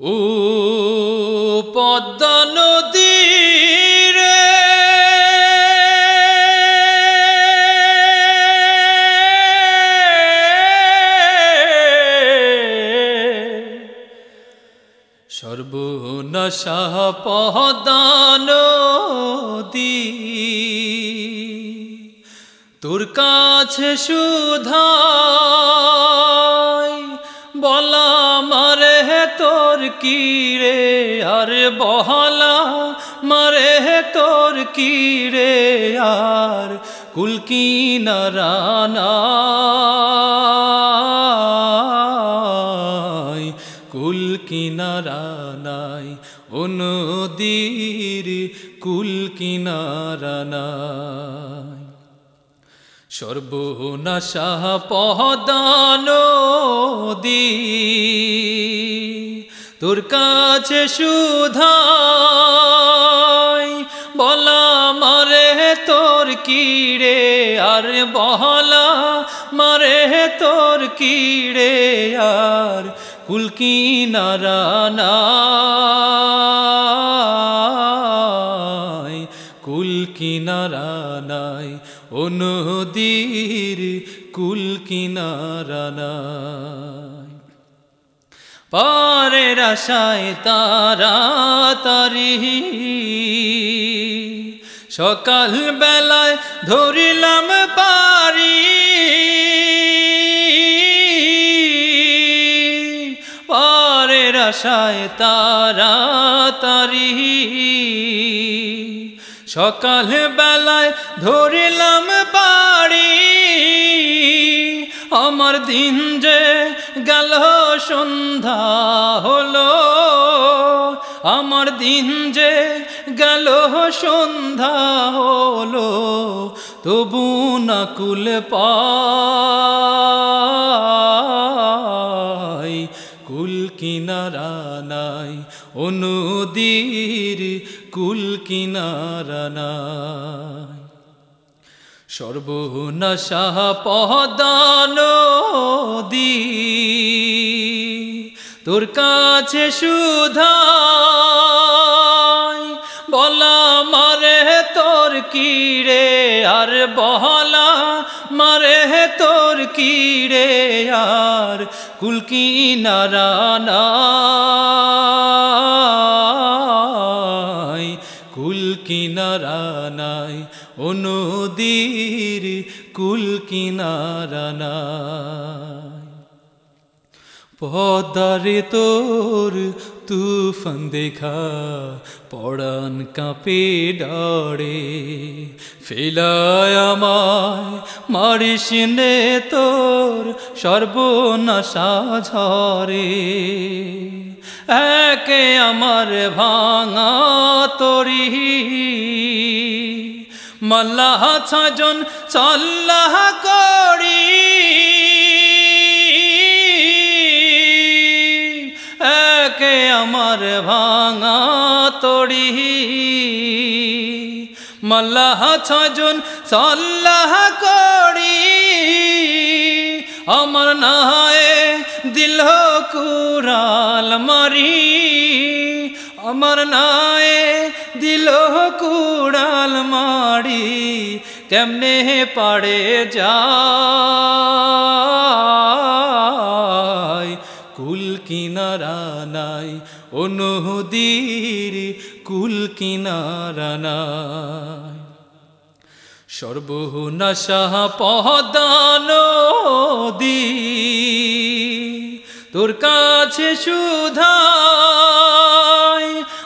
ও পদ্মা নদী রে সর্বনাশা পদান তোর কাছে সুধাই কিরে আর বহলা মারে তোর কিরে আর কুলকি নারানাই কুল কিনারানাই ও নদীর কুল সর্বনাশা পহদান দি তোর কাছে সুধাই, বলা মারে তোর কিরে আর বহলা মারে তোর কিরে আর কুলকি নারানাই কুল কিনারানাই ও নদীর কুল কিনারানাই পারের আশায় তারা তারি সকাল বেলায় ধরিলাম পারি। পারের আশায় তারা তারি সকাল বেলায় ধরিলাম পাড়ি আমার দিন যে গেল সন্ধ্যা হলো, আমার দিন যে গেল সন্ধ্যা হলো, তবু নাকুল পাই, কুল কিনারা নাই ও নদীর কুল কিনারা নাই। সর্বনাশা পদান দি তোর কাছে সুধাই বলা মারে তোর কিরে, আর বহলা মারে তোর কিরে, আর কুলকি নারানাই কুল কিনারানাই ও নদীর কুল কিনারানাই পদারে তোর তুফান দেখা পড়ান কাঁপে ডরে ফেলায় আমায় মারিস নে তোর সর্বনাশা ঝরে একে আমার ভাঙা তরি মাল্লাহ ছজন সাল্লাহ করি। একে আমার ভাঙা তরি মাল্লাহ ছজন সাল্লাহ করি। আমার নায়ে দিল কুরাল মারি। আমার নায়ে দিল মারি কেমনে পাড়ে যায়? কুল কিনারা নাই ও নদীর কুল কিনারা নাই। সর্বনাশা পদান দি, তোর কাছে সুধাই,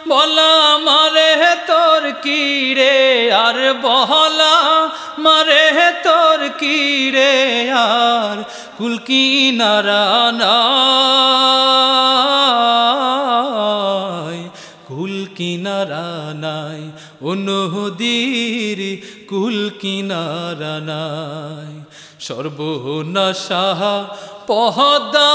বলা মারে তোর কিরে বহলা মারে তোর কিরে আর? কুলকি নারানাই কুল কিনারানাই ও নদীর কুল সর্বনাশা পহদা